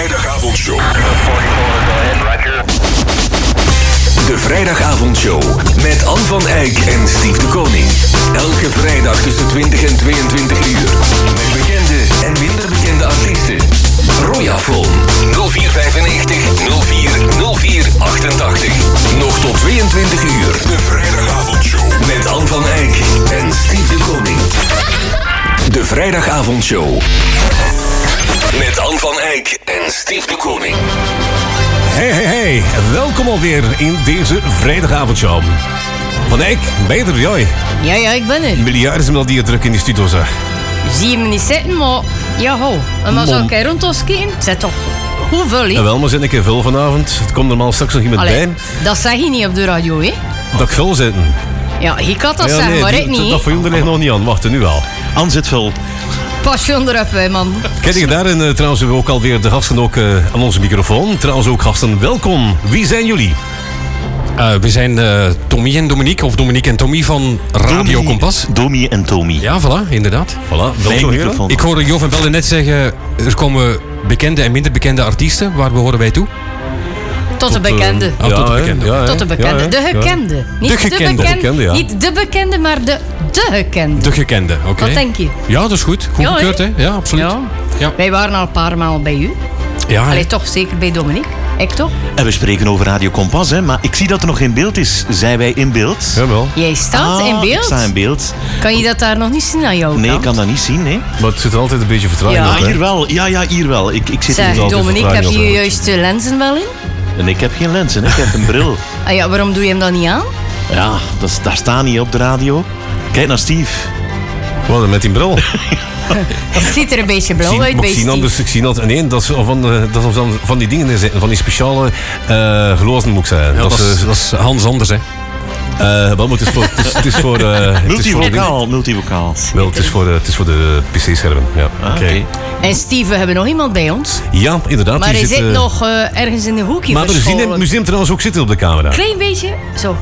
vrijdagavondshow. De vrijdagavondshow met Anne van Eyck en Steve de Koning. Elke vrijdag tussen 20 en 22 uur. Met bekende en minder bekende artiesten. Royafon 0495 04 04 88. Nog tot 22 uur. De vrijdagavondshow met Anne van Eyck en Steve de Koning. De vrijdagavondshow. Met Anne van Eyck en Steve de Koning. Hey, hey, hey. Welkom alweer in deze vrijdagavondshow. Van Eyck, ben je er? Jij. Ja, ja, ik ben er. Miljarden zijn al die druk in die studio, zeg. Zie je me niet zitten, maar ja, ho. En maar zou ik rond ons kijken? Zit toch hoeveel, hè? Wel, maar zit ik veel vanavond. Het komt normaal straks nog iemand Allee, bij. dat zeg je niet op de radio, hè? Dat ik veel zitten. Ja, ik had dat Ja, zeggen, nee, maar die- ik niet. Dat voor jullie ligt nog niet aan. Wacht, nu al. Anne zit vol. Pas je onderop, hè, man. Je daarin eh, trouwens hebben we ook alweer de gasten ook, eh, aan onze microfoon. Trouwens ook gasten, welkom. Wie zijn jullie? Eh, we zijn eh, Tommy en Dominique, of Dominique en Tommy van Radio Domi- Kompas. Domi en Tommy. Ja, voilà, inderdaad. Voilà, welkom. Ik hoorde Jo van Bellen net zeggen, er komen bekende en minder bekende artiesten. Waar behoren wij toe? Tot de bekende. Ah, tot de bekende. ja, Tot de bekende. ja, de gekende. Niet De gekende. bekende. Niet de bekende, maar de, de gekende. De gekende, oké. Wat denk je? Ja, dat is goed. Goed Ja, gekeurd, hè? Ja, absoluut. Ja. Ja. Wij waren al een paar maal bij u. Ja, hè. Allee, toch zeker bij Dominique. Ik toch? En we spreken over Radio Kompas, hè, maar ik zie dat er nog geen beeld is. Zijn wij in beeld? Jawel. Jij staat Ah, in beeld. Ik sta in beeld. Kan je dat daar nog niet zien aan jou? Nee, ik kan dat niet zien, nee. Maar het zit er altijd een beetje vertraging Ja. op, Ah, hè. hier wel. Ja, ja, hier wel. Ik, ik zit Zeg. Dominique, heb je hè. juist de lenzen wel in? En ik heb geen lenzen, hè. ik heb een bril. Ah ja, waarom doe je hem dan niet aan? Ja, dat, daar staan niet op de radio. Kijk naar Steve. Wat, met die bril? Het ziet er een beetje blauw uit ik zie Steve. anders, ik zie dat, nee, dat is van, eh, dat is van, van die dingen zitten, van die speciale eh glozen moet ik zeggen. Ja, dat, is, is, dat is Hans Anders, hè. eh, wel, maar het is voor, het is, het is voor, eh, het is voor, Multivocaal, multivocaal. wel, het is voor, de- het is voor de PC-schermen, ja. Ah, Oké. En Steve, we hebben nog iemand bij ons. Ja, inderdaad. Maar hij zit nog eh, ergens in een hoekje Maar we zien we zien hem trouwens ook zitten op de camera. Klein beetje. Zo.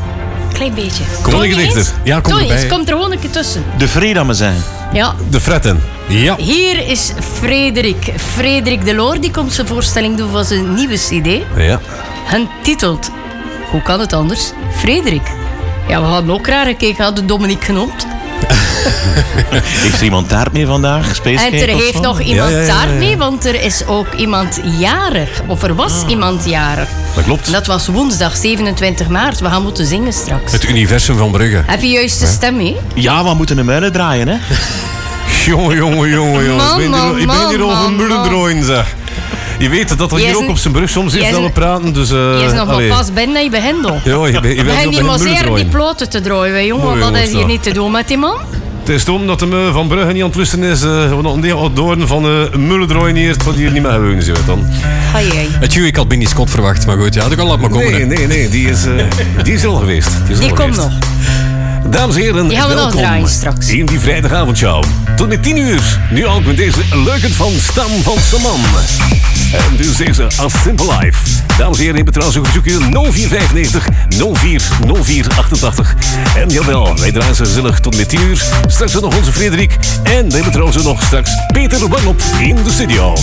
Klein beetje. Kom een dichter. eens? Ja, kom erbij. eens, Kom er gewoon een keer tussen. De Vreda zijn. Ja. De fretten. Ja. Hier is Frederik. Frederik Deloor, die komt zijn voorstelling doen van zijn nieuwe cd. Ja. Getiteld, hoe kan het anders? Frederik. Ja, we hadden ook raar gekeken, hadden Dominique genoemd. Heeft er iemand taart mee vandaag? En er heeft nog iemand Ja, ja, ja, daar ja. mee, want er is ook iemand jarig. Of er was Ah. iemand jarig. Dat klopt. En dat was woensdag 27 maart. We gaan moeten zingen straks. Het universum van Brugge. Heb je juist de stem mee? Ja, we moeten hem uitdraaien, hè. Jongen, jongen, jongen, jongen. Ik ben hier, man, ik ben hier man, over zeg. Je weet dat er hier ook op zijn brug soms is dat we praten, dus... eh Je is nog maar allee. pas binnen dat je begint al. Ja, je, je We bent niet die ploten te draaien, hè, jongen. Jongens, is hier dat. niet te doen met die man? Het is toen dat de me van Brugge niet aan het lusten is, eh want een deel door van uh, Mullendrooien hier, het wat hier niet meer gewoon is, dan. Het ik had Binny Scott verwacht, maar goed, ja, dat kan laat maar komen. Nee, nee, nee, die is, eh, die is al geweest. Die, is Die al komt geweest. nog. Dames en heren, Die gaan we nog welkom draaien straks. in die vrijdagavondshow. Tot met 10 uur, nu al met deze leuke van Stam van Saman. En dus deze A Simple Life. Dames en heren, neem trouwens ook een bezoekje 0495 04 0488. En jawel, wij draaien ze gezellig tot met 10 uur. Straks nog onze Frederik. En we hebben trouwens nog straks Peter Wanop in de studio.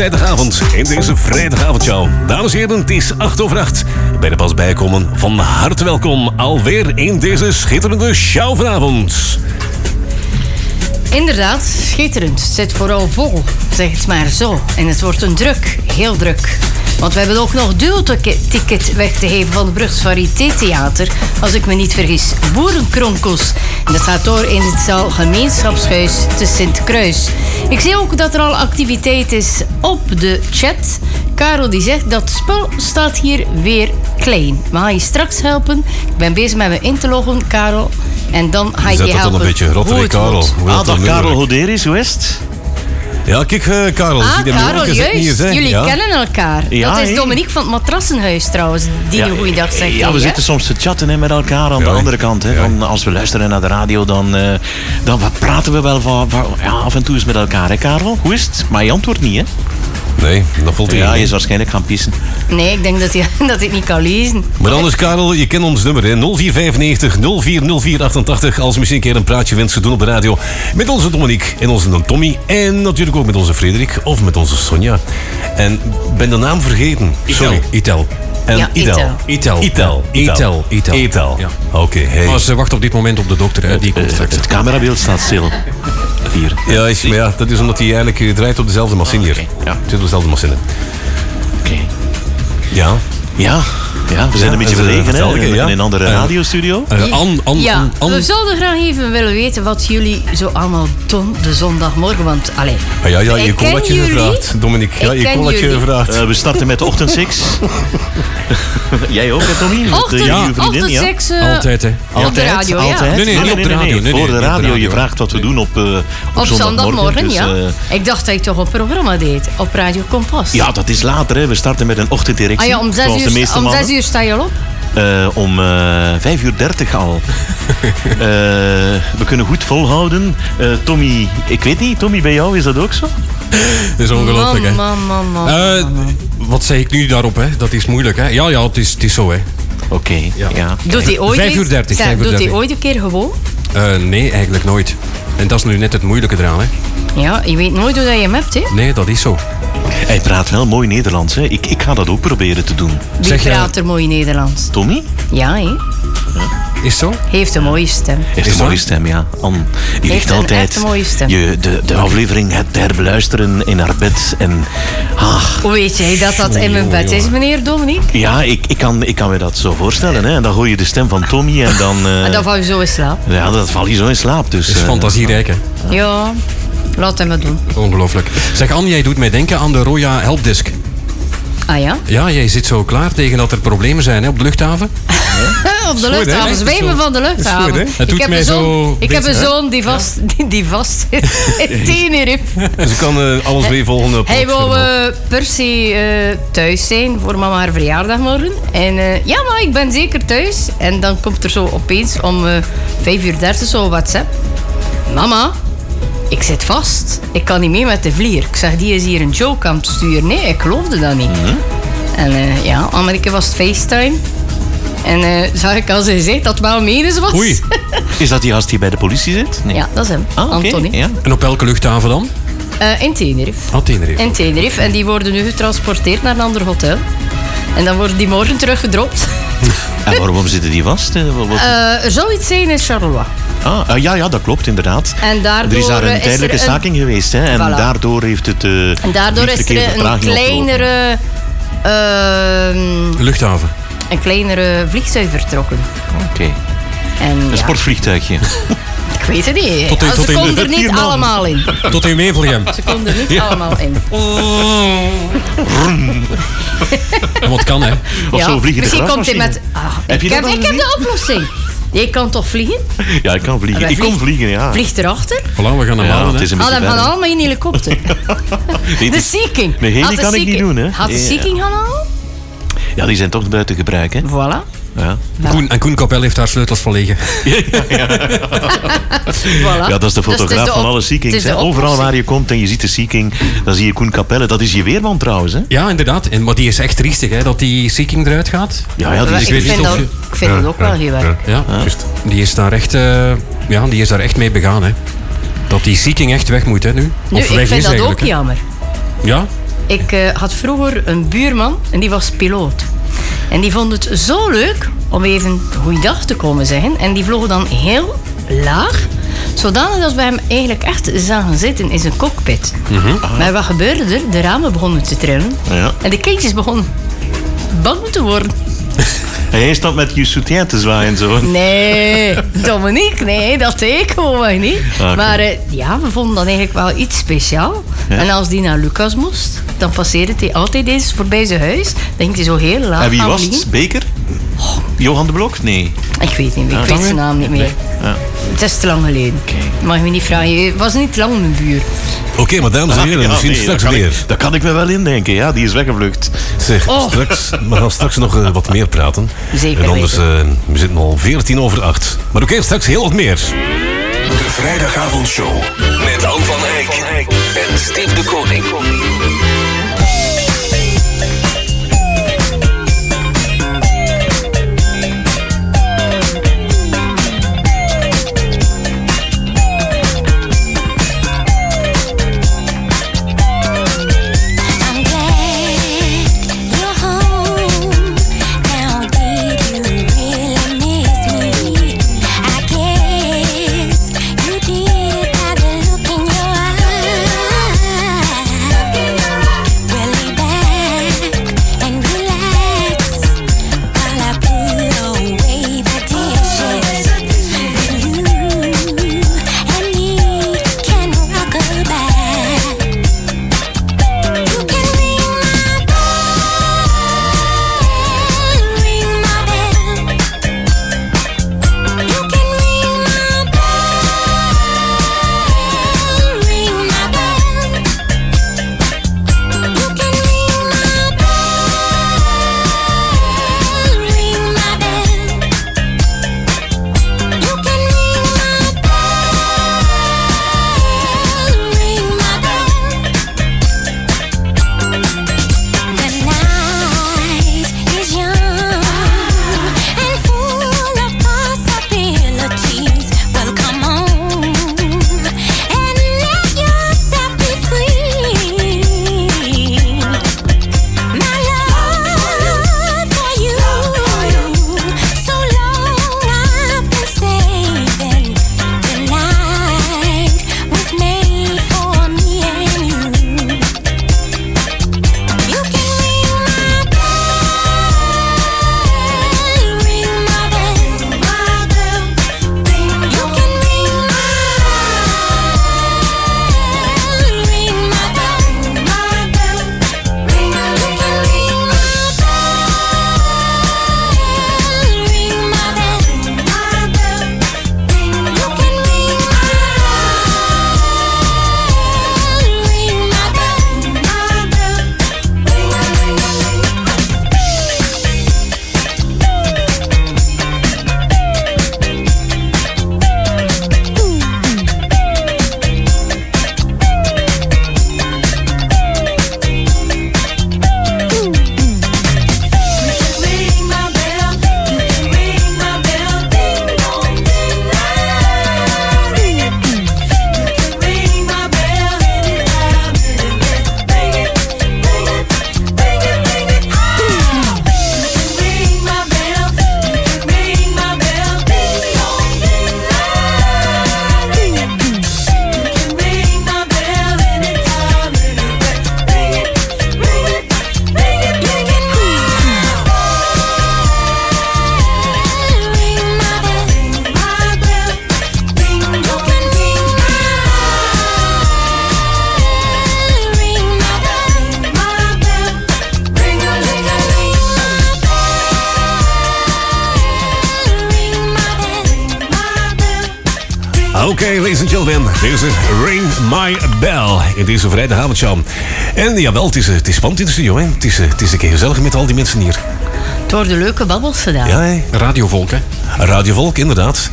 Vrijdagavond in deze vrijdagavondshow. Dames en heren, het is 8 over 8. Bij de pas bijkomen, van harte welkom alweer in deze schitterende show vanavond. Inderdaad, schitterend. Het zit vooral vol, zeg het maar zo. En het wordt een druk, heel druk. Want we hebben ook nog duo-ticket weg te geven van de Brugs Varieté Theater. Als ik me niet vergis, Boerenkronkels. En dat gaat door in het zaal gemeenschapshuis te Sint-Kruis. Ik zie ook dat er al activiteit is op de chat. Karel die zegt dat het spel staat hier weer klein. We gaan je straks helpen. Ik ben bezig met me in te loggen, Karel. En dan ga ik je helpen. een beetje rot, hoe hè, het Karel? Hoe Ah, dat Karel hoe is het? Ja, kijk, eh, Karel. Ah, zie Karel, juist. niet eens, hè? Jullie Ja. kennen elkaar. Ja, dat is? Dominique van het Matrassenhuis trouwens, die een goeiedag zegt. Ja, we zitten soms te chatten hè, met elkaar aan Ja, de andere kant. Hè, Ja, van, als we luisteren naar de radio, dan, eh, dan praten we wel van, van- ja, af en toe eens met elkaar. Hè, Karel? Hoe is het? Maar je antwoordt niet, hè? Nee, dat valt Ja, in. je is waarschijnlijk gaan pissen. Nee, ik denk dat hij, dat hij niet kan lezen. Maar anders, Karel, je kent ons nummer, hè? 0495 040488. Als je misschien een keer een praatje wenst te doen op de radio. Met onze Dominique en onze Tommy. En natuurlijk ook met onze Frederik of met onze Sonja. En ben de naam vergeten. Sorry. Itel. En Ja, Itel. Itel. Itel. Itel. Itel. Itel. Itel. Ja. Oké, hey. Maar ze wacht op dit moment op de dokter, hè. die komt straks. het camerabeeld staat stil. Hier. Ja, is, maar ja, dat is omdat hij eigenlijk eh, draait op dezelfde machine hier. Ja. Het zit op dezelfde machine. Oké. Ja. Ja, ja, we zijn Ja, een beetje is, eh, verlegen hè, in een andere radiostudio. Eh, An, An, Ja, An, An- we zouden graag even willen weten wat jullie zo allemaal doen de zondagmorgen. Want, allee, Ah, ja, ja, je ik ken colletje jullie. gevraagd, Dominique. Ja, Ik je jullie. gevraagd. Eh, we starten met de ochtendsix. Jij ook, hè, Tommy? Met, Ochtend, vriendin, ja? eh, Altijd, hè. op de radio, ja. altijd. Nee, nee, niet op de radio. Nee, Voor nee, op de radio. Je vraagt wat we doen op, eh, op, Op zondagmorgen, dus, ja. ik dacht dat ik toch een programma deed op Radio Kompas. ja, dat is later. Hè. We starten met een ochtenddirectie. Ah ja, om zes, zoals de uur, uur sta je al op. Eh, om eh 5 uur 30 al. Eh, we kunnen goed volhouden. Eh, Tommy, ik weet niet, Tommy, bij jou is dat ook zo? Dat is ongelooflijk, hè. Man, man, man, man. Eh, wat zeg ik nu daarop, hè? Dat is moeilijk, hè? Ja, ja, het is, het is zo, hè. Oké, ja. doet hij ooit uur Doet hij ooit een keer gewoon? Eh, nee, eigenlijk nooit. En dat is nu net het moeilijke eraan, hè. Ja, je weet nooit hoe dat je hem hebt, hè? Nee, dat is zo. Hij praat wel mooi Nederlands. Hè. Ik, ik ga dat ook proberen te doen. Die Zeg, eh, praat er mooi Nederlands. Tommy Ja, hè? Is het zo? Heeft een mooie stem. heeft Is een mooie dat? stem, ja. Anne, die Heeft ligt altijd echt een mooie stem. Je, de, de aflevering het herbeluisteren in haar bed. En ah, Hoe weet jij dat dat in mijn bed is, meneer Dominique? ja, ik, ik, kan, ik kan me dat zo voorstellen. Hè. En dan hoor je de stem van Tommy en dan... eh, En dan val je zo in slaap. Ja, dat val je zo in slaap. Dus, Het is eh, fantasierijk, hè. Ja, laat hem het doen. Ongelooflijk. Zeg, Anne, jij doet mij denken aan de Roya Helpdesk. Ah ja? Ja, jij zit zo klaar tegen dat er problemen zijn hè, op de luchthaven. Op de goed, luchthaven, zwemmen van de luchthaven. goed, hè? Het doet ik heb mij een zoon, zo ik heb een zoon die vast, die, die vast zit in Tenerife. Dus ik kan eh, alles mee volgen op Hij Schermop. eh, per se eh, thuis zijn voor mama haar verjaardag morgen. En eh, ja, maar ik ben zeker thuis. En dan komt er zo opeens om eh 5 uur 30 zo WhatsApp. Mama, ik zit vast. Ik kan niet mee met de vlier. Ik zeg, die is hier een joke aan het sturen. Nee, ik geloofde dat niet. En eh, ja, Amerika was het FaceTime. En eh, zag ik als hij zei dat het wel menens was. Oei. Is dat die gast die bij de politie zit? Nee. Ja, dat is hem. Ah, oké. Anthony. Ja. En op welke luchthaven dan? Eh, in Tenerife. Ah, Tenerife. In Tenerife. En die worden nu getransporteerd naar een ander hotel. En dan worden die morgen teruggedropt. En waarom zitten die vast? Eh, Eh, er zou iets zijn in Charleroi. ah, ah, ja, ja, dat klopt inderdaad. En daardoor er is daar eh, een tijdelijke er een- staking geweest. Hè, en Voilà. daardoor heeft het uh, En daardoor is er een kleinere, ehm, Luchthaven. een kleinere vliegtuig vertrokken. Oké, En, een ja, sportvliegtuigje. ik weet het niet. Tot in- Ja, tot ze de er niet allemaal in. Tot in Wevelgem. Ze konden er niet allemaal in. En wat kan, hè? Of zo vliegen de Misschien komt hij met... Ah, Heb je ik, dat heb, ik heb de oplossing. Je kan toch vliegen? Ja, ik kan vliegen. Ik kon vliegen. ja. Vliegt erachter? Voilà, we gaan naar Ja, Malen, het is hè. een Ah, dan gaan allemaal in helikopter. Nee, De het is- Sea King. Met heli Had de kan ik niet doen, hè. Had de Ja, Sea ja. King gaan halen? Ja, die zijn toch buiten gebruik, hè. Voilà. Ja. Koen, en Koen Kapel heeft daar sleutels van liggen. voilà. Ja, dat is de Dus het fotograaf de van alle het Sea Kings. is de hè. Overal waar je komt en je ziet de Sea King, dan zie je Koen Capelle. Dat is je weerman trouwens, hè. Ja, inderdaad. En, maar die is echt triestig, hè, dat die Seeking eruit gaat. Ja, ja, die ik is... weet niet vind, dat, je- ik vind dat ook wel heel erg. Ja, juist. Die is daar echt, eh, ja, die is daar echt mee begaan, hè. Dat die Seeking echt weg moet, hè, nu. Nu, Of ik weg vind is dat ook hè. jammer. Ja? Ik eh, had vroeger een buurman en die was piloot. En die vond het zo leuk om even goeiedag te komen zeggen. En die vloog dan heel laag. Zodanig dat we hem eigenlijk echt zagen zitten in zijn cockpit. Maar wat gebeurde er? De ramen begonnen te trillen. Ja. En de kindjes begonnen bang te worden. En jij stond met je soutien te zwaaien zo. Nee, Dominique, nee, dat deed ik gewoon niet. oké. Maar eh, ja, we vonden dat eigenlijk wel iets speciaal. Ja. En als die naar Lucas moest, dan passeerde hij altijd eens voorbij zijn huis. Dan ging hij zo heel laag En wie was het? Beker? Johan de Blok? Nee. Ik weet niet, ik Ah, weet zijn naam niet meer. Ja. Het is te lang geleden. Mag je me niet vragen. Het was niet lang mijn buur. Oké, maar dames en heren, Ja, misschien nee, straks dat meer. Ik, dat kan ik me wel indenken, ja. Die is weggevlucht. Zeg, Oh. straks, we gaan straks nog eh, wat meer praten. Zeker En anders, eh, we zitten al 14 over 8. Maar oké, straks heel wat meer. De vrijdagavondshow met Anne van Eyck en Steve de Koning. Gentlemen, deze Ring My Bell in deze vrijdagavondshow. En jawel, het is, het is spannend in de studio, hè. Het is, het is een keer gezellig met al die mensen hier. Het worden leuke babbels gedaan. Ja, hè. Radiovolk, hè? Radiovolk, inderdaad.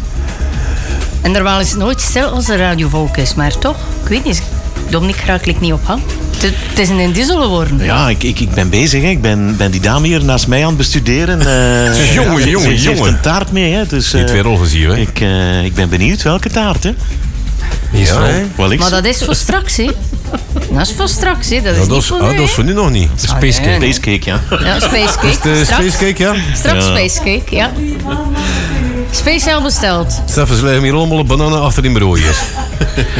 En normaal is het nooit stil als er radiovolk is, maar toch, ik weet niet, Dominique raak ik niet op hand. Het, is een diesel geworden. Ja, ik, ik, ik ben bezig. Hè. Ik ben, ben die dame hier naast mij aan het bestuderen. eh. Jongen, jongen, ze heeft jongen. een taart mee. Hè. Dus, Je hebt eh, weer al gezien, hè. ik, eh, ik ben benieuwd welke taart. Hè. Is Ja. Wel, Maar dat is voor straks, hè. Dat is voor straks, hè. Dat is Ja, dat, is, voor ah, nu, dat is voor nu nog niet. Space Cake. Spacecake, ja. Ja, Space Cake. De Straks- Space Cake, ja? Straks Ja. Space Cake, ja. Speciaal besteld. Stefan, ze leggen hier allemaal bananen achter in broodjes.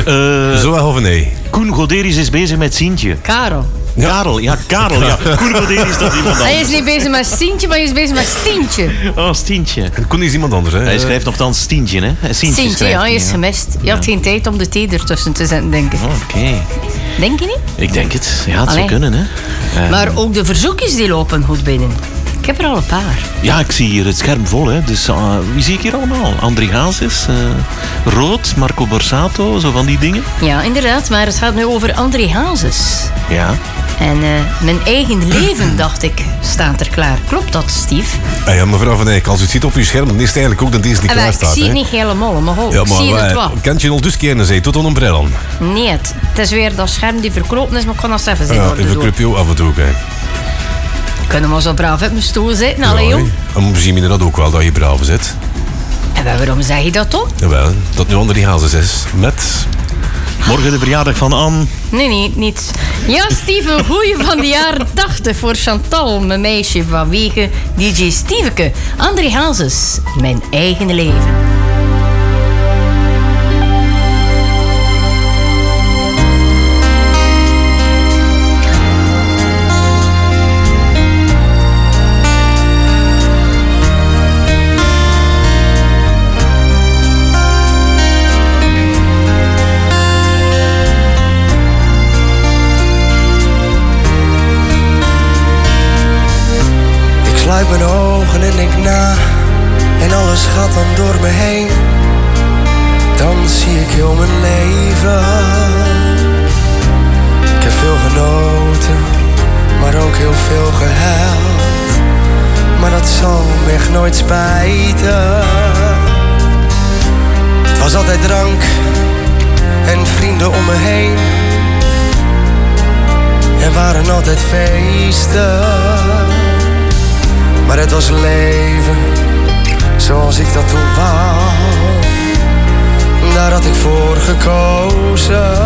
Eh, Zo wel of nee? Koen Goderis is bezig met Sientje. Karel. Karel, ja, Karel, ja. Koen Goderis, dat is iemand Hij is anders. niet bezig met Stientje, maar hij is bezig met Stientje. Oh, Stientje. En Koen is iemand anders, hè? Hij schrijft nogthans Stientje, hè? Sientje, Stientje, schrijft ja, hij is gemist. Je had geen tijd om de thee ertussen te zetten, denk ik. Oh, Oké, Denk je niet? ik denk het. Ja, het zou Allee. kunnen, hè. Eh, Maar ook de verzoekjes die lopen goed binnen. Ik heb er al een paar. Ja, ik zie hier het scherm vol, hè. Dus eh, wie zie ik hier allemaal? André Hazes, eh, Rood, Marco Borsato, zo van die dingen. Ja, inderdaad, maar het gaat nu over André Hazes. Ja. En eh, mijn eigen leven, dacht ik, staat er klaar. Klopt dat, Steve? Ah ja, mevrouw Van Eyck, als u het ziet op uw scherm, dan is het eigenlijk ook dat deze niet En klaar ik staat. zie hè? het niet helemaal, maar ho, Ja, ik maar zie het wij- wel. kent je al dus kennen, zei tot een bril aan. Nee, het, het is weer dat scherm die verklopen is, maar ik kan dat even zien. Ja, hoor, even club je af en toe, kijk. Kunnen we zo braaf op mijn stoel zitten, allee joh. we zien je dat ook wel, dat je braaf zit. En waarom zeg je dat dan? Jawel, dat nu André Hazes is. Met... Morgen de verjaardag van Anne. Nee, nee, niets. Ja, Steven, goeie van de jaren 80 voor Chantal, mijn meisje vanwege DJ Steveke. André Hazes, mijn eigen leven. Ik sluit mijn ogen en denk na. En alles gaat dan door me heen. Dan zie ik heel mijn leven. Ik heb veel genoten Maar ook heel veel gehuild. Maar dat zal me echt nooit spijten. Het was altijd drank En vrienden om me heen. Er waren altijd feesten was leven zoals ik dat toen wou. Daar had ik voor gekozen.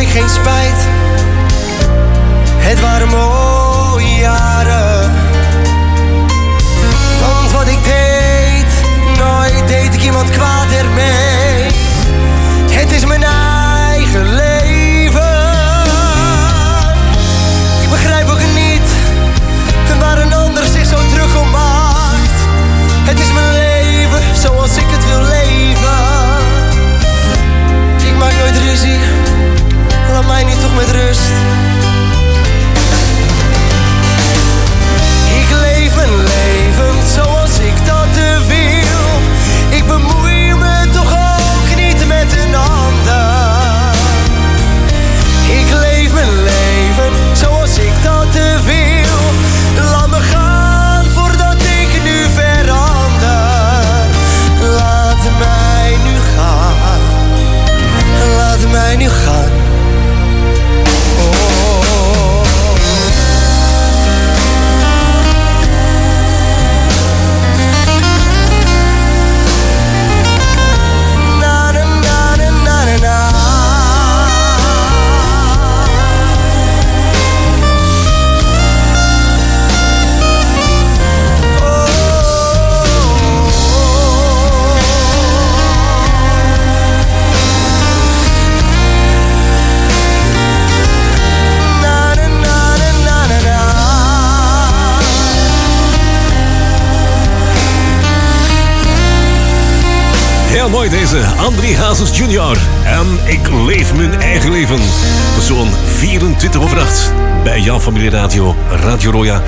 Ik geen spijt. Het waren mooie jaren. Want wat ik deed, nooit deed ik iemand kwaad ermee. Mij nu toch met rust. Deze André Hazes Jr. En ik leef mijn eigen leven. Zo'n 24 over 8 bij jouw familie radio, Radio Roya.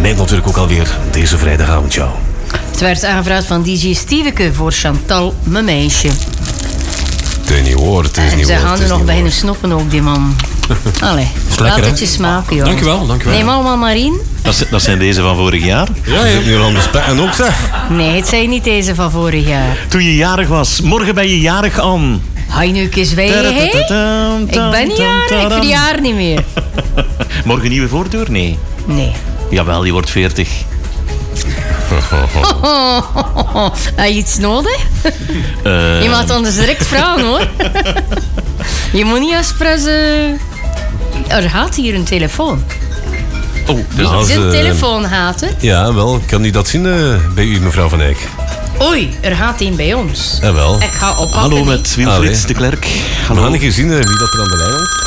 Met natuurlijk ook alweer deze vrijdagavond jou. Het werd aangevraagd van DJ Stieveke voor Chantal, mijn meisje. Het is niet hoor, het is En niet ze gaan er nog niet bij hoor. hun snoppen ook, die man. Allee, lekker, laat het je smaken, joh. Dankjewel, dankjewel. Neem allemaal maar in. Dat, zijn- dat zijn deze van vorig jaar. Ja, je zit nu al aan de spekken ook zeg. Nee, het zijn niet deze van vorig jaar. Toen je jarig was. Morgen ben je jarig, Anne. Ga je nu een keer zwijgen, hè? Ik ben niet jarig, ik verjaar niet meer. Morgen nieuwe voordeur? Nee. Nee. Jawel, je wordt 40. Heb je iets nodig? Eh, Je mag anders direct vragen, hoor. Je moet niet expres... eh, Er gaat hier een telefoon. oh, dus Ja. Een eh, telefoon gaat er? Ja, wel. Kan u dat zien eh, bij u, mevrouw Van Eyck? Oei, er gaat een bij ons. Ja, wel. Ik ga oppakken. Hallo niet. met Wilfried Allee. de Klerk. We Hallo. gaan een keer zien eh, wie dat er aan de lijn hangt.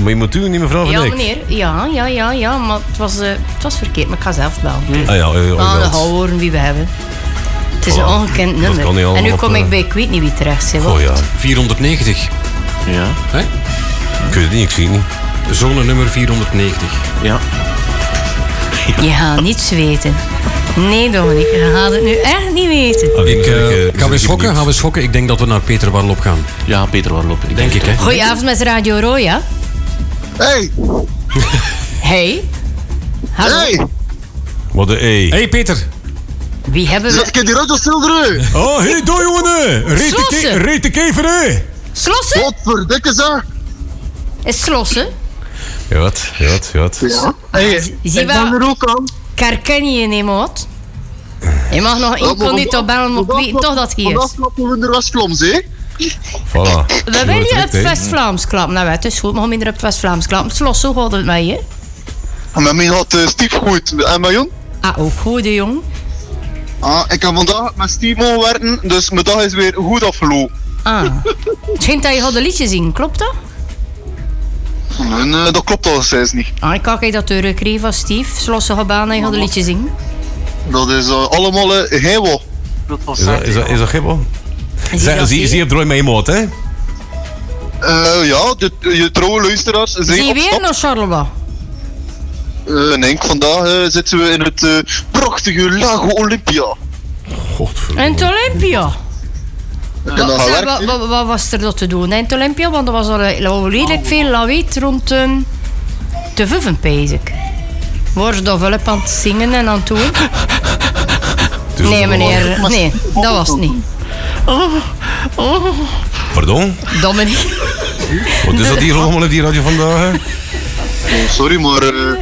Maar je moet u niet mevrouw Van Ja, Eyck. meneer. Ja, ja, ja, ja. Maar het was, eh, het was verkeerd. Maar ik ga zelf bellen. Ah ja, oh, oh, Ah, dan wel. gaan we horen wie we hebben. Het is een ongekend Dat nummer. niet En nu op, kom eh, ik bij ik weet niet wie terecht. Zeg. Oh ja, 490. Ja. Hè? Ik weet het niet, ik zie het niet. Zone nummer 490. Ja. Je gaat niets weten. Nee, Dominique, je gaat het nu echt niet weten. Ik, eh, eh, gaan we schokken? ik Gaan we schokken? Ik denk dat we naar Peter Warlop gaan. Ja, Peter Warlop. Denk ik, hè? Goedenavond met Radio Roya. Hey, Hey. Hallo. hey. Wat de E. Hey Peter. Wie hebben zet we? ik in die radio stil eruit? Oh, hey, doe jongen. Reet de Slossen. ke- reet de kever, hè. Slossen? Wat verdikke ze? Is Slossen? Ja, wat, ja, wat, ja. wat. Ja. Hey, Zie ik ben wel- er ook aan. Ik herken je niet, wat? Je mag nog incognito bellen, maar ik weet toch dat Vandaag is. klappen we in de West-Vlaams, hè? Voilà. We willen je op West-Vlaams klappen. Nou, het is goed, maar minder op West-Vlaams klappen. Slos, hoe gaat het met je? En met mij had uh, Steve goed. En met Jon? Ah, ook goed, de jong. Ah, ik heb vandaag met Steve mogen werken, dus mijn dag is weer goed afgelopen. Ah. Het schijnt dat je gaat de liedje zien, klopt dat? En eh, dat klopt al steeds niet. Ah, ik kan je dat terugkrijgen van Steve. Slossen gebaan en je gaat de liedje zien. Dat is uh, allemaal uh, Dat was Is dat, is dat, is dat gibbel? Zie je drooi mee moot, hè? Uh, ja, de, je trouwe luisteraars zijn Zie je weer naar Charleroi? Uh, nee, vandaag uh, zitten we in het uh, prachtige Lago Olympia. Godverdomme. In het Olympia. Dan Wat, wat, wat, was er dat te doen in het Olympia? Want er was al eh, redelijk veel lawaai rond ehm, de vuven, pees ik. Worden ze daar wel op aan het zingen en aan het doen? Dus Nee, meneer. Nee, dat was het niet. Pardon? Dominique. Wat is dat hier allemaal op die radio vandaag, hè? Oh, sorry, maar uh,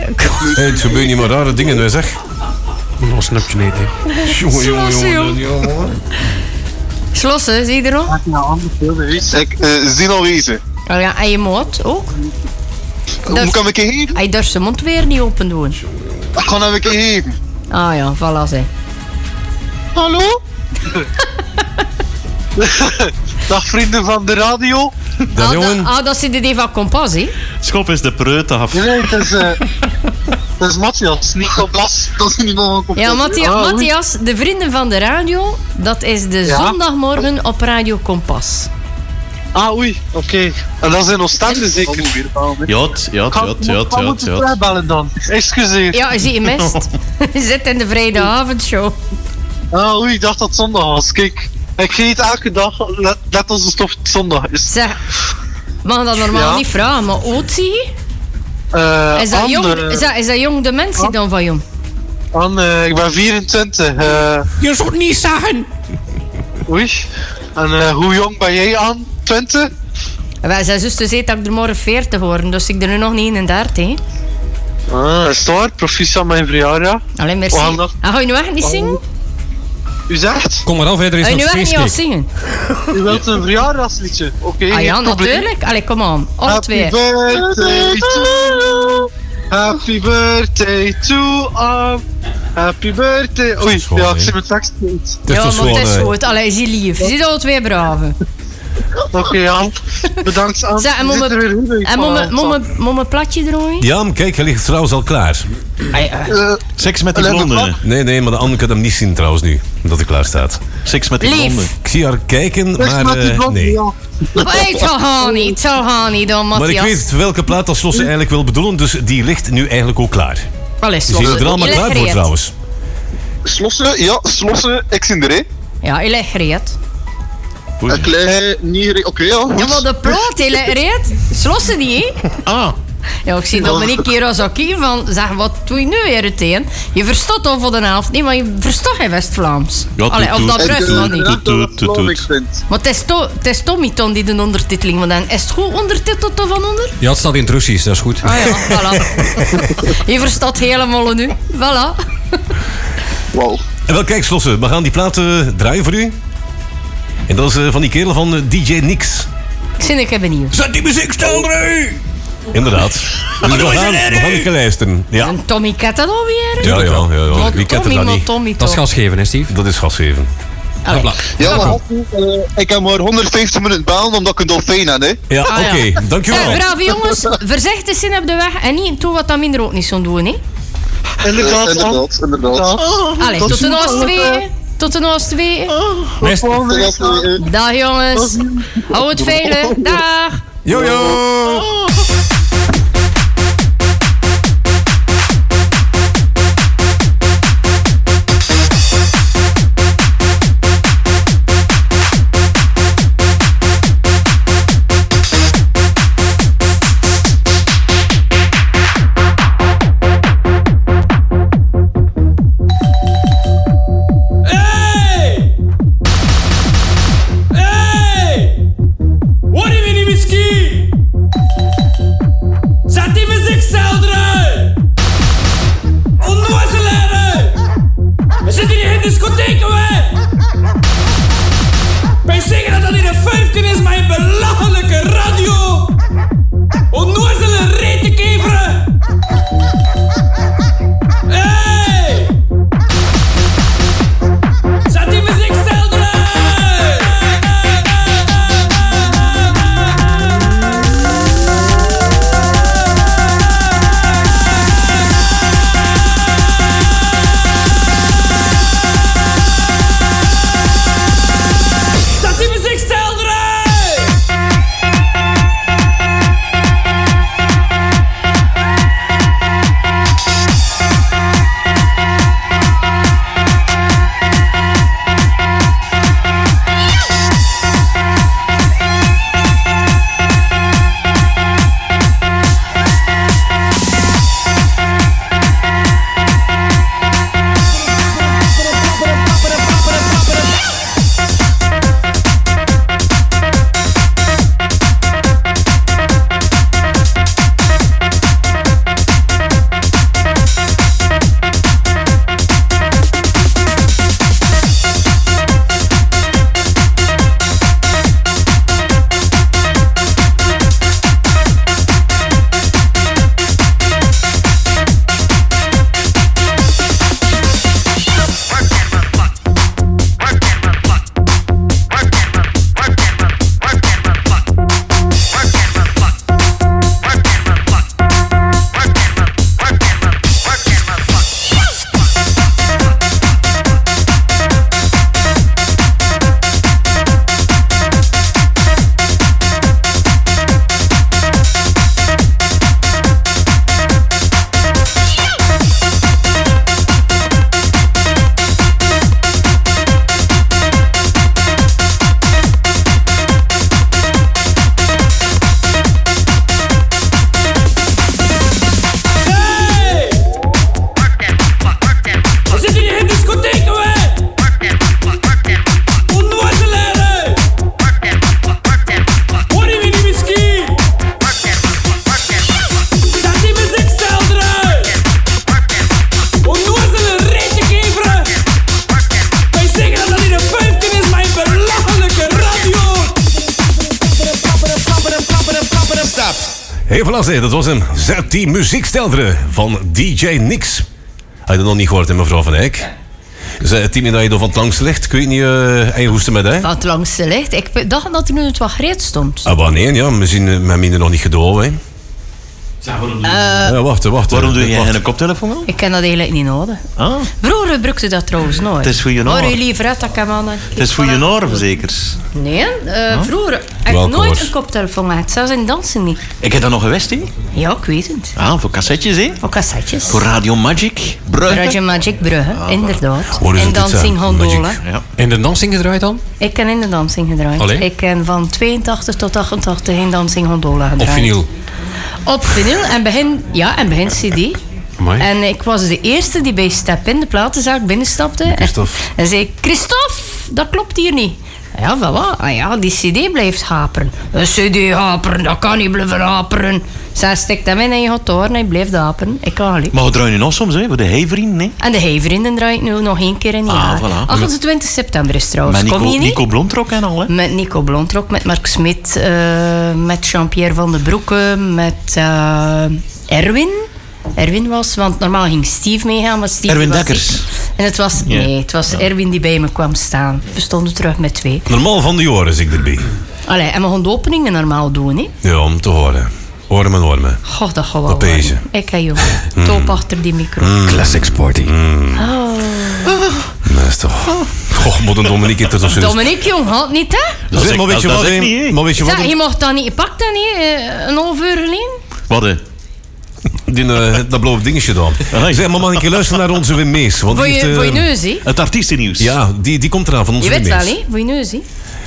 Hey, het gebeurt niet maar rare dingen, hè, zeg. Nog snapje niet, hè. Jongen, jongen, jongen. Slossen, zie je er nog? ik uh, zie al wezen. Oh ja, en je mond ook. Hoe kan ik een keer geven? Hij durft zijn mond weer niet open doen. Ik ga hem een keer geven. Ah ja, voilà, zeg. Hallo? Dag vrienden van de radio. Dat Ah, jongen. dat, ah, dat zit die van Kompas, hè? Schop is de preut af. Nee, het is, uh, het is Matthias, niet Blas. Dat is niet nog een Ja, Matthias, Ah, oei. Matthias, de vrienden van de radio, dat is de Ja? zondagmorgen op Radio Kompas. Ah, oei, oké. En dat is in Oostende zeker? Jot, jot, jot, jot, jot, jot. terugbellen dan. Excuseer. Ja, ziet je mist. Je zit in de vrijdagavondshow. Ah, oei, ik dacht dat het zondag was. Kijk, ik eet elke dag, net, net als alsof het zondag is. Zeg, mag dat normaal Ja? niet vragen, maar oud Eh, Is dat, Anne, jong, eh, is, dat, is dat jong de mensen dan van jong? Anne, eh, ik ben 24. eh Je zou het niet zeggen. oei. En eh, hoe jong ben jij aan? 20? Wij zijn zuster zei dat ik er morgen 40 word, dus ik ben nu nog niet 31. hè. Ah, is het waar? Proficiat mijn verjaardag. Alleen merci. Dat- Ah, ga je nu echt niet zingen? U zegt? Kom maar al verder is Ga je nu nog echt niet al spacecake. zingen? U wilt een verjaardagsliedje? Oké, Ah ja, natuurlijk. Allee, kom aan. Alle Happy twee. birthday to you. Happy birthday to Am. Happy birthday. Oei, Schoon, ja, ik zit mijn tekst niet. Het is Ja, toch maar zo, het is hè? goed. Allee, zie lief. Je ziet alle twee brave. Oké, Jan. Bedankt aan. Zeg, en moet er me- moet me platje draaien? Ja, maar kijk, hij ligt trouwens al klaar. eh, Seks met de blonde. Nee, nee, maar de andere kan hem niet zien trouwens nu. Omdat hij klaar staat. Seks met die blonde. Ik zie haar kijken, Dus maar met die eh, blond- nee. ja. Maar het zal gaan niet, het zal gaan niet dan, Maar ik weet welke plaat als Slosse eigenlijk wil bedoelen, dus die ligt nu eigenlijk ook klaar. Wel eens, Dus je er allemaal klaar voor trouwens. Slossen, ja, slossen, ik er, hè. Ja, je legt gereed. Ik leg niet... Oké, ja. Ja, maar de plaat, gereed. Slossen niet, hè? Ah, Ja, ik zie Dominique hier als ook hier van, zeg, wat doe je nu weer meteen? Je verstaat al voor de helft niet, maar je verstaat geen West-Vlaams. Ja, Allee, of dat. Brust nog eh, niet. Maar het is, Tommy Ton die de ondertiteling van dan. Is het goed ondertiteld of van onder? Ja, het staat in het Russisch, dat is goed. Ah ja, voilà. je verstaat helemaal nu. Voilà. Wauw. En wel, kijk, Slosse, we gaan die plaat eh, draaien voor u. En dat is eh, van die kerel van eh, DJ Nix. Ik zie ik benieuwd. Zet die muziek stil, erin! Inderdaad. Dus we gaan, we gaan een keer luisteren. Ja, En Tommy kent dat alweer? ja, ja. ja, ja. Maar Wie kent maar niet? Tommy Dat is toch. gas geven, hè, Steve? Dat is gas geven. Allee. Ja, maar eh, ik heb maar 150 minuten bellen omdat ik een dolfijn heb, hè. Ja, Ah, oké. ja. Dankjewel. Zeg, brave jongens, voorzichtig zijn op de weg en niet toe wat dat minder ook niet zo doen, hè? Inderdaad, Eh, inderdaad, inderdaad. Allee, tot de naast twee. Tot de twee. Best. Inderdaad, eh, Dag jongens. Hou het veilig. Dag. Yo, Hey, voilà, zeg, dat was hem. Zet die van DJ Nix. Had je dat nog niet gehoord, hè, mevrouw Van Eyck? Zei het team dat je er van het langs ligt, kun je niet uh, en hoesten met hè? Van het langste. Ik dacht dat er nu het wat gereed stond. Ah, maar nee, ja, we zien met minder nog niet gedoven, hè. Eh, Ja, wacht, wacht. Waarom doe jij wacht. een koptelefoon aan? ik ken dat eigenlijk niet nodig. Ah, Vroeger gebruikte dat trouwens nooit. Het is voor je je liever uit, dat kan man. het is voor je norm zeker. Nee, eh, vroeger heb ik nooit hoor? een koptelefoon gehad. Zelfs in dansen niet. Ik heb dat nog geweest, hè? Ja, ik weet het. Ah, voor cassettes, hè? Voor cassettes. Voor Radio Magic. Brugge. Radio Magic Brugge, inderdaad. Hoor eens en dit Dancing aan, Gondola. Magic. Ja. En de dansing gedraaid dan? Ik ken in de dansing gedraaid. Allee? Ik ken van 82 tot 88 in Dancing Gondola gedraaid. Op vinyl? Op vinyl en begin, ja, en begin CD. Amai. En ik was de eerste die bij Step in de platenzaak binnenstapte. En, Christophe. en zei: Christophe, dat klopt hier niet. Ja, voilà. Ah ja, die CD blijft haperen. Een CD haperen, dat kan niet blijven haperen. Zij stikt hem in en je gaat door en hij blijft haperen. Ik kan niet. Maar we draaien nu nog soms, hè? Voor de heivrienden, hè? En de Heivrienden draai ik nu nog één keer in een Ah, jaar. voilà. 28 september is het trouwens. Met Kom je Nico, niet? Nico Blondrok en al, hè? Met Nico Blondrok, met Mark Smit, eh, met Jean-Pierre van den Broeke, met eh, Erwin. Erwin was, want normaal ging Steve meegaan, maar Steve Erwin was Dekkers. ziek. En het was, nee, het was Erwin die bij me kwam staan. We stonden terug met twee. Normaal van die oren zit ik erbij. Allee, en we gaan de openingen normaal doen, hè. Ja, om te horen. Oren en. Goh, dat pezen. worden. Ik en jongen. Top achter die micro. Classic Sporty. Dat is toch... Goh, moet een Dominique het toch zo... Dominique, jong, had niet, hè? Dat is maar weet je dat- wat? Maar weet je wat? Je mocht dat niet, je pakt dat niet, eh, een half uur geleden. Wat, hè? Die, eh, dat blauwe dingetje dan. nee. Zeg, maar mag ik je luisteren naar onze Wim Mees? Want Voor je, heeft, voor je eh, neus, hè? Het artiestennieuws. Ja, die, die komt eraan van onze Je Wim weet wel, Mees. hè? Voor je neus, hè?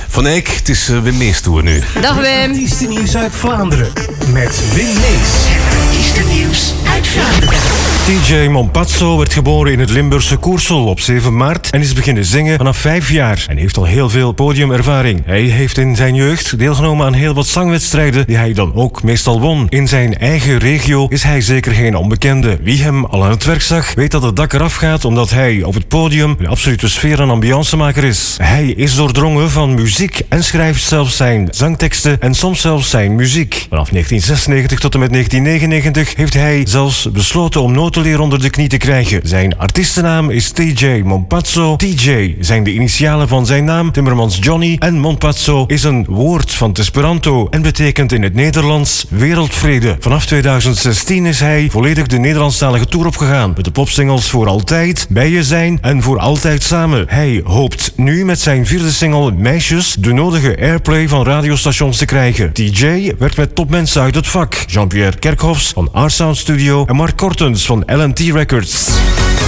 Van Eyck, het is eh, Wim Mees tour nu. Dag Wim. Artiestennieuws uit Vlaanderen met Wim Mees. Artiestennieuws uit Vlaanderen. TJ Mompazzo werd geboren in het Limburgse Koersel op 7 maart en is beginnen zingen vanaf 5 jaar en heeft al heel veel podiumervaring. Hij heeft in zijn jeugd deelgenomen aan heel wat zangwedstrijden die hij dan ook meestal won. In zijn eigen regio is hij zeker geen onbekende. Wie hem al aan het werk zag, weet dat het dak eraf gaat omdat hij op het podium een absolute sfeer- en ambiancemaker is. Hij is doordrongen van muziek en schrijft zelfs zijn zangteksten en soms zelfs zijn muziek. Vanaf 1996 tot en met 1999 heeft hij zelfs besloten om notenleer onder de knie te krijgen. Zijn artiestennaam is TJ Mompazzo. TJ zijn de initialen van zijn naam, Timmermans Johnny. En Mompazzo is een woord van het Esperanto en betekent in het Nederlands wereldvrede. Vanaf 2016 is hij volledig de Nederlandstalige tour opgegaan. Met de popsingles Voor Altijd, Bij Je Zijn en Voor Altijd Samen. Hij hoopt nu met zijn vierde single Meisjes de nodige airplay van radiostations te krijgen. TJ werkt met topmensen uit het vak. Jean-Pierre Kerkhoffs van Art Sound Studio en Mark Kortens van LMT Records.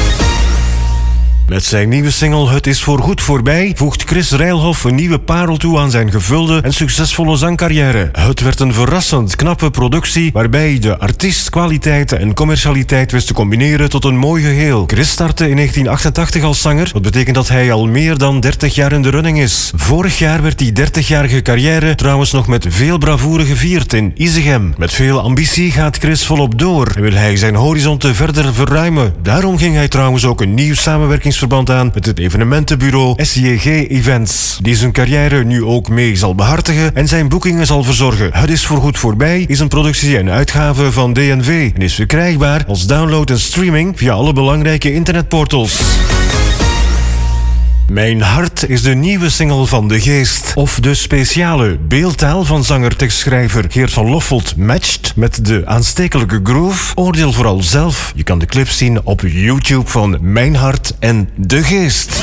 Met zijn nieuwe single Het is voorgoed voorbij voegt Chris Rijlhoff een nieuwe parel toe aan zijn gevulde en succesvolle zangcarrière. Het werd een verrassend knappe productie waarbij de artiest kwaliteit en commercialiteit wist te combineren tot een mooi geheel. Chris startte in 1988 als zanger, wat betekent dat hij al meer dan 30 jaar in de running is. Vorig jaar werd die 30-jarige carrière trouwens nog met veel bravoure gevierd in Isegem. Met veel ambitie gaat Chris volop door en wil hij zijn horizonten verder verruimen. Daarom ging hij trouwens ook een nieuw samenwerkingsverband aan met het evenementenbureau SJG Events, die zijn carrière nu ook mee zal behartigen en zijn boekingen zal verzorgen. Het is voorgoed voorbij is een productie en uitgave van DNV en is verkrijgbaar als download en streaming via alle belangrijke internetportals. Mijn hart is de nieuwe single van De Geest. Of de speciale beeldtaal van zanger-tekstschrijver Geert van Loffelt matcht met de aanstekelijke groove. Oordeel vooral zelf. Je kan de clip zien op YouTube van Mijn hart en De Geest.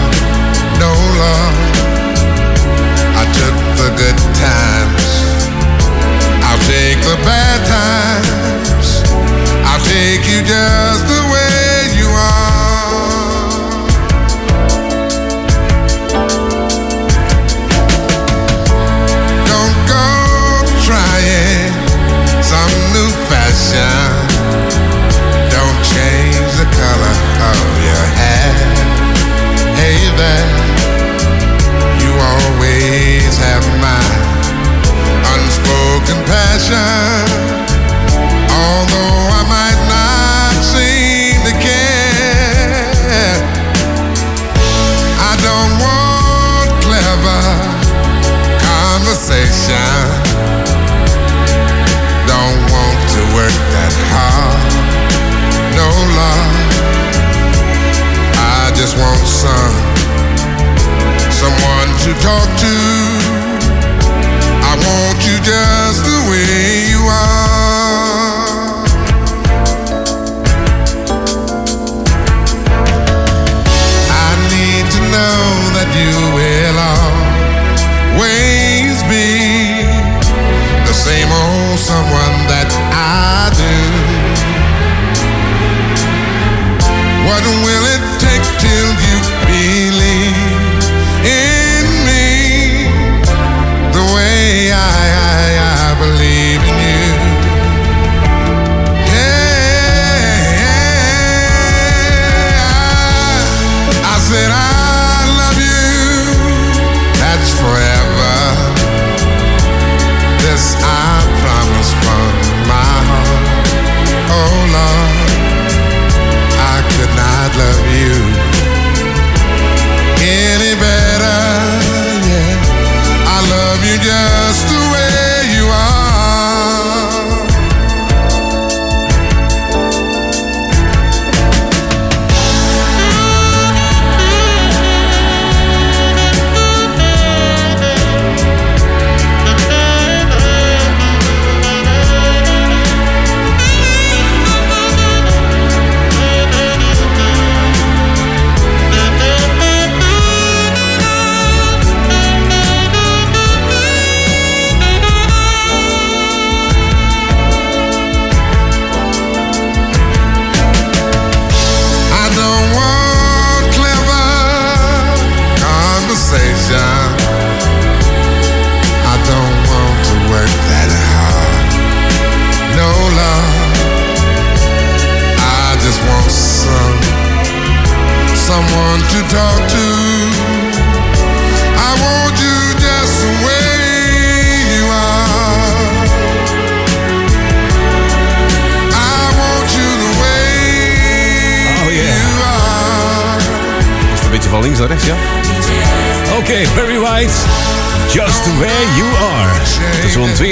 the bad times, I'll take you down.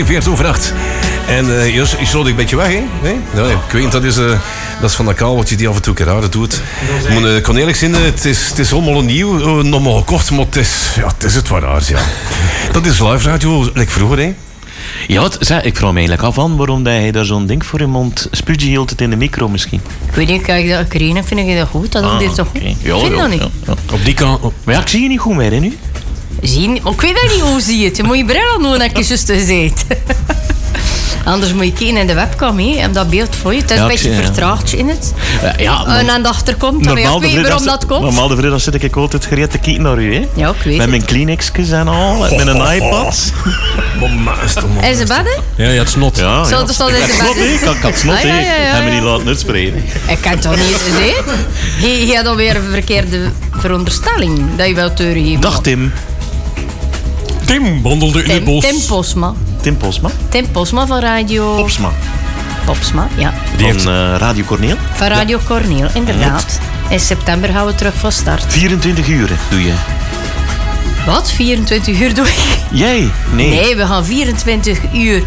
42 over 8. En eh je, je sloot een beetje weg, hè? Nee? nee ik weet niet, dat is, eh, dat is van dat kaalwatje die af en toe een keer raar doet. Ik moet, eh, ik kan eerlijk zijn, eh, het is, het is allemaal nieuw, eh, nog maar gekocht, maar het is, ja, het is het wat raars, ja. Dat is live radio, like vroeger, hè? Ja, het- zeg, ik vraag me eigenlijk af van waarom dat hij daar zo'n ding voor je mond spuugje hield het in de micro misschien. Ik weet niet, kijk dat Karine, vind je dat goed? Dat doet dit toch goed? Ja, Ik vind ja, dat niet. ja, ja. Op die kant... op- Maar ja, ik zie je niet goed meer, hè, nu? Zie je ik weet dat niet hoe zie je het. Je moet je bril aan doen als je juist zit. Anders moet je kijken in de webcam, hè. En dat beeld voor je. Het is Ja, een ik beetje vertraagd in het. Ja, ja, en aan de achterkant, dan ik weet waarom dat komt. Normaal de vrijdag zit ik altijd gereed te kijken naar u, hè? Ja, ik weet Met het. mijn Kleenexjes en al, en met een iPad. En ze bedden? Ja, ja, het snot. Ja, Zal ja. het- zal Ik het had in snot, bed- hè? Ik had- ik had snot, Ah, ja, En me niet laten uitspreken. Ik kan het toch niet eens? Je, je had alweer een verkeerde veronderstelling dat je wel teuren heeft. Dag Tim. Tim wandelde in het Tim, bos. Tim Posma. Tim Posma. Tim Posma van Radio... Popsma. Popsma, ja. Van eh, Radio Corneel. Van Radio Corneel, inderdaad. In september gaan we terug van start. 24 uur doe je. Wat? 24 uur doe ik? Jij? Nee. Nee, we gaan 24 uur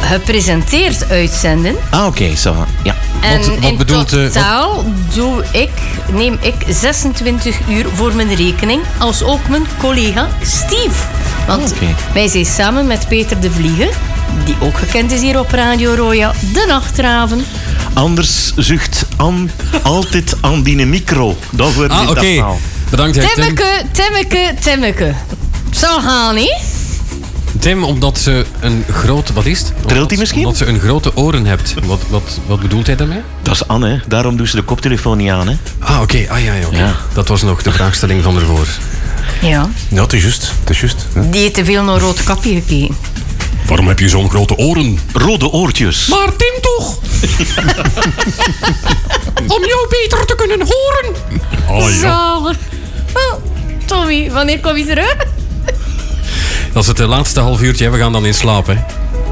gepresenteerd uitzenden. Ah, oké, zo. Ja. En Wat- wat in bedoelt, eh, wat- totaal doe ik, neem ik 26 uur voor mijn rekening, als ook mijn collega Steve. Want Oké. wij zijn samen met Peter de Vliegen, die ook gekend is hier op Radio Roya, de Nachtraven. Anders zucht aan, altijd aan die micro. Dat wordt Ah, dit oké. afhaal. Bedankt, Tim. Timmeke, Timmeke, Timmeke. Zal gaan, hè? Tim, omdat ze een grote... Wat is het? Trilt hij misschien? Omdat ze een grote oren hebt. Wat, wat, wat bedoelt hij daarmee? Dat is Anne, hè. daarom doet ze de koptelefoon niet aan. Hè. Ah, oké. Ah, ja, ja, oké. Ja. Dat was nog de vraagstelling van ervoor. Ja. Ja, het is juist. Het is juist. hè. Die heeft te veel naar rood kapje gekeken. Waarom heb je zo'n grote oren? Rode oortjes. Maar Tim toch? Om jou beter te kunnen horen. Oh ja. Zalig. Oh, Tommy, wanneer kom je terug? Dat is het eh, laatste half uurtje. We gaan dan in slaap, hè.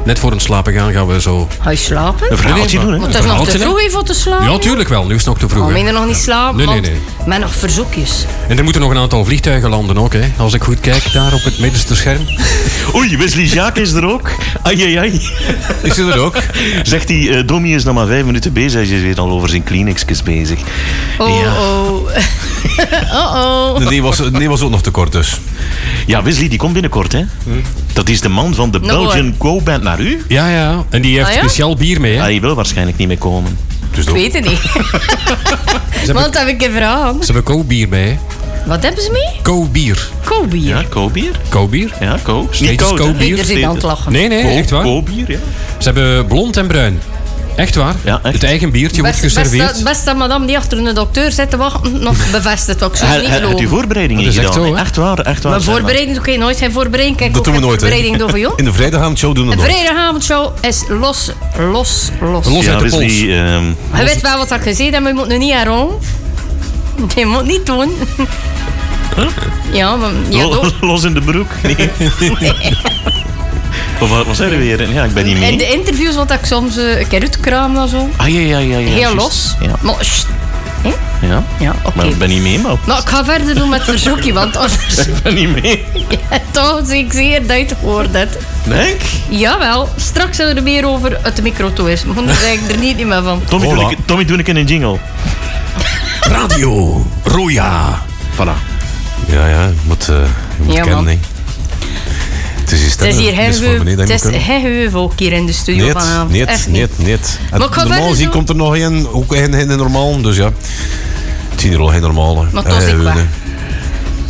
Net voor het slapen gaan gaan we zo... Ga je slapen? Een verhaaltje doen, hè? Want het is nog te vroeg even voor te slapen. Ja, tuurlijk wel. Nu is het nog te vroeg. Oh, je nog niet slapen? Nee, nee, nee. Met nog verzoekjes. En er moeten nog een aantal vliegtuigen landen ook, hè. Als ik goed kijk, daar op het middenste scherm. Oei, Wesley Jacques is er ook. Ai, ai, ai. Is hij er ook? Zegt hij, eh Domi is nog maar vijf minuten bezig. Hij is weer al over zijn Kleenexjes bezig. Oh, Ja. oh. oh, oh. Nee, was, nee, was ook nog te kort dus. Ja, Wesley, die komt binnenkort, hè. Dat is de man van de Belgian Go-band naar u. Ja, ja. En die heeft Ah, ja? speciaal bier mee, hè. Hij wil waarschijnlijk niet meer komen. Dus Ik weet het niet. Want heb ik een vraag. Ze hebben co-bier mee, hè. Wat hebben ze mee? Co-bier. Kobier. Ja, Co-bier. Co-bier? Ja, Co. Niet Steeds hè? Zit aan het lachen. Nee, nee, echt waar. Co-bier, ja. Ze hebben blond en bruin. Echt waar. Ja, echt. Het eigen biertje wordt Best, best, geserveerd. dat- best dat madame die achter een dokter zit te wachten, nog bevestigd wat ik niet geloven. u voorbereidingen echt gedaan. zo, hè? Echt waar, echt waar. Maar. voorbereiding doe ik nooit geen voorbereiding. Kijk, Dat doen we nooit, voorbereiding door voor jou. In de vrijdagavondshow doen we dat nooit. vrijdagavondshow is los, los, los. Los Ja, uit de pols. Ehm, Je weet wel wat ik gezegd heb, maar je moet nu niet herhalen. Je moet niet doen. Ja, maar... Ja, los in de broek. Nee. Of wat zei er weer? Ja, ik ben niet En mee. de interviews, wat ik soms eh, een keer uitkraam en zo. Ah, ja, ja, ja. ja Heel juist. los. Ja, Maar. Hè? ja. Ja, oké. maar ik ben niet mee, man. Nou, ik ga verder doen met het verzoekje, want anders... Ik ben niet mee. Ja, toch zie ik zeer duidelijk hoor dat. Denk? Jawel, straks zullen we er meer over uit de micro toe is. Maar daar zeg ik er niet meer van. Tommy, doe ik, Tommy, doe ik in een jingle. Radio Roja. Voilà. Ja, ja, je moet, eh, je moet Ja, kennen, Het is, Het is hier het is geen heuvel ook hier in de studio Nee, vanavond. nee, nee, niet. ik normaal gezien komt er nog een, ook een in de normaal, dus ja. Het zien er al geen normale. Maar toch ik Eh, nee.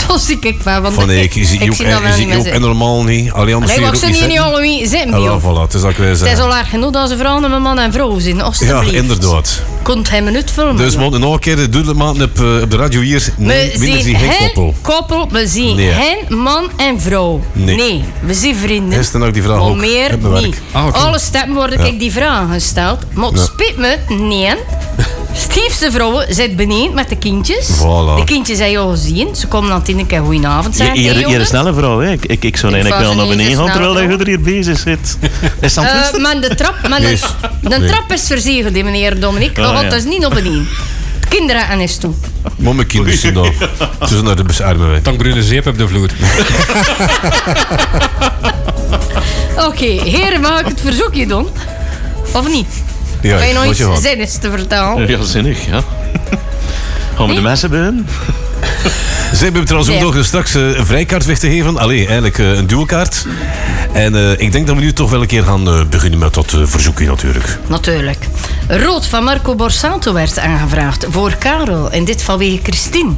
Dat zie ik wel. Want Van nee, ik zie ik ook, zie dat wel zie niet meer ook normaal niet. Alleen anders Nee, zie je maar ik hier niet Ah, joh. wel, voilà, het is dat Het is al erg genoeg dat ze vooral met man en vrouw zijn, Ja, inderdaad. Komt hij me niet filmen? Dus we nog een keer de doedelmaat op, eh, op de radio hier. Nee, we zien zie geen koppel. koppel, we zien Nee. geen man en vrouw. Nee. we zien vrienden. Is er nog die vraag Maar ook? meer niet. Ah. Alle steppen worden Ja. kijk die vragen gesteld. Maar het Ja. spijt me, nee. Stiefste vrouwen zit beneden met de kindjes. Voilà. De kindjes zijn al gezien. Ze komen dan tien een keer goedenavond Je, zeggen je, je een snelle vrouw, hè. Ik, ik, ik zou Ik eigenlijk wel naar beneden gaan terwijl je er hier bezig zit. Is dat Eh, maar de trap, maar Nee. de, de Nee. trap is verzegeld, meneer Dominique. Oh, Dat ja. dus niet naar beneden. De kinderen en is toe. Maar mijn kinderen zijn daar. Ze zijn naar de beschermen. wij. Dankbrune zeep op de vloer. Oké, heren, mag ik het verzoekje doen? Of niet? Ja, Ga je nog iets zinnigs te vertellen? Ja, zinnig, ja. Gaan we de mensen beginnen? Ze hebben trouwens ook nog straks eh, een vrijkaart weg te geven. Allee, eigenlijk eh, een duelkaart. En eh, ik denk dat we nu toch wel een keer gaan eh, beginnen met dat eh, verzoekje natuurlijk. Natuurlijk. Rood van Marco Borsato werd aangevraagd voor Karel. In dit vanwege Christine.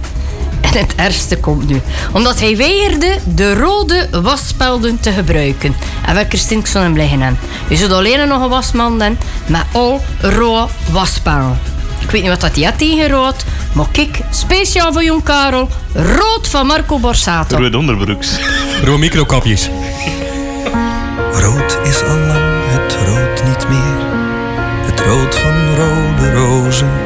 En het ergste komt nu. Omdat hij weigerde de rode wasspelden te gebruiken. En Christine ik zou hem liggen hebben. Je zult alleen nog een wasman hebben met al rode wasspelden. Ik weet niet wat dat hij had tegen rood. Maar kijk, speciaal voor jong Karel. Rood van Marco Borsato. Rood onderbroeks. Rode microkapjes. Rood is al lang het rood niet meer. Het rood van rode rozen.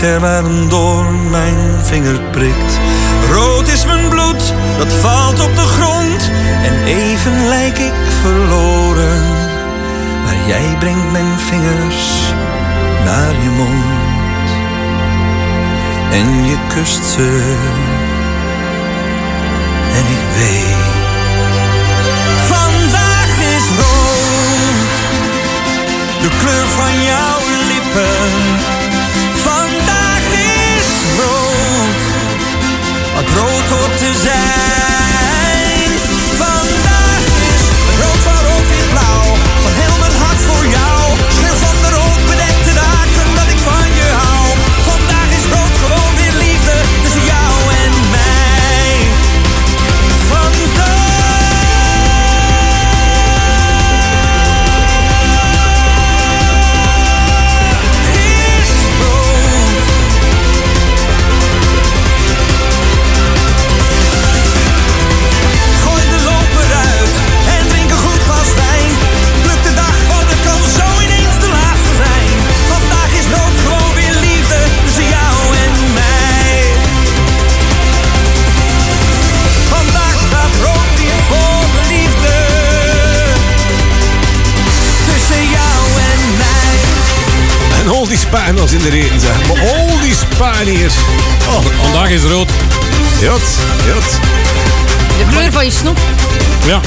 Ik terwijl een doorn mijn vinger prikt. Rood is mijn bloed, dat valt op de grond. En even lijk ik verloren. Maar jij brengt mijn vingers naar je mond. En je kust ze Zeg. Maar al die Spaniërs. Oh, Vandaag is rood. Jot, jot. De kleur van je snoep. Ja.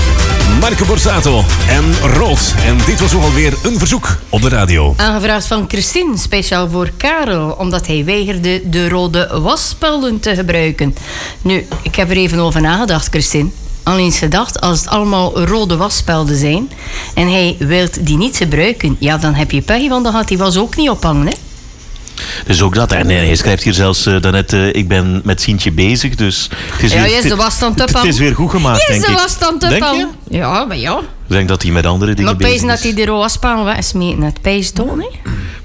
Marco Borsato en Rood. En dit was ook alweer een verzoek op de radio. Aangevraagd van Christine, speciaal voor Karel, omdat hij weigerde de rode wasspelden te gebruiken. Nu, ik heb er even over nagedacht, Christine. Al eens gedacht, als het allemaal rode wasspelden zijn en hij wilt die niet gebruiken, ja, dan heb je pech, want dan gaat die was ook niet ophangen, hè? Dus ook dat. En hij schrijft hier zelfs eh, daarnet, eh, ik ben met Sientje bezig, dus... Het is Ja, weer- is de wasstand op Het is weer goed gemaakt, is denk de ik. wasstand aan. Ja, maar ja. Ik denk dat hij met andere dingen Maar bezig is. dat hij de rode wasspelden wegsmeten. Het pees toch niet?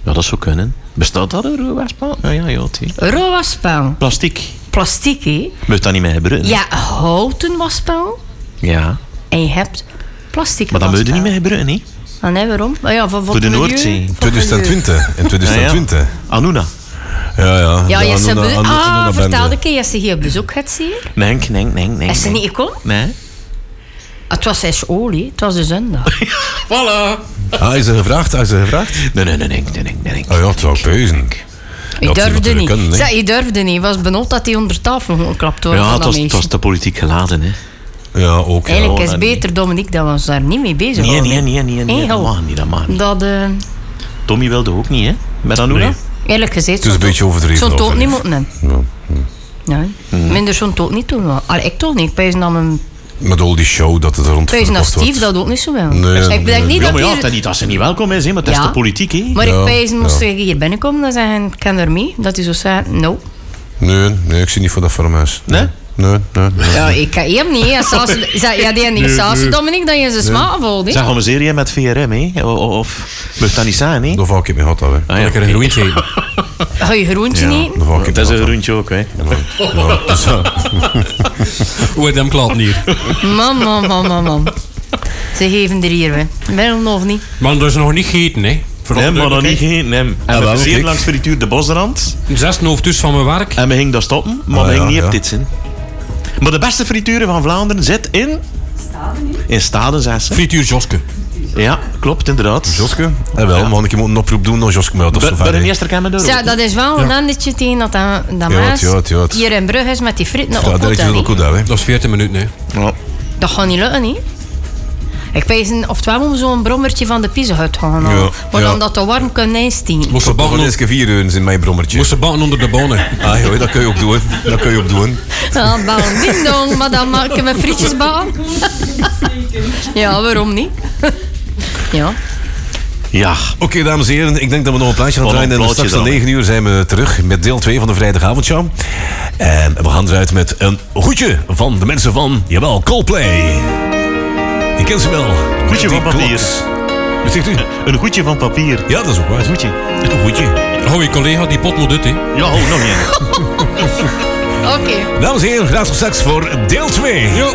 Ja, dat zou kunnen. Bestaat dat een waspaal? Ja, ja, ja. wasspel. Plastic. Plastic, hè? Moet dat niet mee gebruiken? Ja, houten wasspel. Ja. En je hebt plastic Maar dat moet je niet mee gebruiken, hè? Ah, nee, waarom? Ah, ja, voor, Voor de Noordzee. voor het milieu. 2020. In 2020. Anuna. Ja, ja. Ja, je ze Anuna- Ah, Anuna vertel bende. een keer, als ze hier op bezoek gaat zien. Nee, nee, nee, nee. Is ze nee. niet gekomen? Nee. Het was zes olie, het was de zondag. Voilà. Ah, is er gevraagd? Is er gevraagd? Nee, nee, nee, nee, nee, nee, nee. Oh ja, het zou peuzen. Je durfde niet. Zeg, je durfde niet. was benot dat hij onder tafel geklapt wordt Ja, van het dat was, het was te politiek geladen, hè. Ja, ook. Eigenlijk is het beter, Dominique, dat we ons daar niet mee bezig Nee, houden. nee, nee, nee, nee, dat mag niet, dat mag niet. Dat, eh, Tommy wilde ook niet, hè? Met Anuna? Nee. eerlijk gezegd... Het is een beetje overdreven. Zo'n toon niet moeten hebben. Ja. Nee. Minder zo'n toon niet doen. Allee, ik toch niet. Ik wijs naar mijn Met al die show dat het er rond Wees naar. Steve dat ook niet zo wel. Nee, ik denk niet ja, dat maar ja, hier- dat niet dat ze niet welkom is, hè, maar dat is Ja. de politiek. Hè. Maar Ja, ik pees, moest ja. je hier binnenkomen, dan zeggen ik kan er mee. Dat is zo zei, no. Nee, nee, ik zie niet voor dat formuis. Nee? Nee, nee, nee. Ja, ik kan hem niet. Ja, saus, ja, die Nee, saus, nee. Dominique, dat je ze smaak voelt. hè. Zeg, we serie met VRM, hè? Of mag dat niet zijn, hè? Daar val ik mee gehad al, hè. Ah, ja, Lekker een groentje eten. Ga je groentje Ja, niet? Mee Dat is een groentje ook, hè? Ja, ja. Hoe heet hem klant hier? Man, man, man, man, man. Ze geven er hier, hè. Wel of niet? Maar dat is nog niet gegeten, hè. Voor Nee, maar nog niet geen. Nee. En Ah, we passeerden kijk. langs frituur de Bosrand. Zes hoofd dus van mijn werk. En we gingen daar stoppen, maar Ah, we gingen ja, niet op ja. dit zin. Maar de beste frituur van Vlaanderen zit in... In Staden, zei ze. Frituur Joske. Ja, klopt, inderdaad. Joske? Eh, wel, man, ik moet een oproep doen naar Joske, maar dat is Bij de eerste kennen door. Ja, dat is wel een andertje tegen dat, dat, dat Ja, maas ja, ja. hier in Brugge is met die fritten Ja, op dat is hè. goed, hè. Dat is 14 minuten, hè. Ja. Dat gaat niet lukken, niet. Ik weet niet, oftewel moeten we zo'n brommertje van de pizza uit gaan halen. Ja, Maar ja. dan dat te warm kan instien. Moest ze bakken, eens vier uur in mijn brommertje. moest ze bakken onder de bonen. Ah, joh, dat kun je ook doen. Dat kun je ook doen. Ja, bal ding dong, maar dan maken we frietjes baan. ja, waarom niet? ja. Ja. Oké, dames en heren, ik denk dat we nog een plaatje gaan draaien. En straks om dan, hè. 9 uur zijn we terug met deel 2 van de vrijdagavondshow. En we gaan eruit met een goedje van de mensen van, jawel, Coldplay. Je kent ze wel. Goedje van papier. Wat zegt u? Een goedje van papier. Ja, dat is ook waar. Een goedje. Een goedje. Hou je collega, die pot moet uit, hè. Ja, oh, nog één. Oké. Dames en heren, graag tot straks voor deel 2. Jo.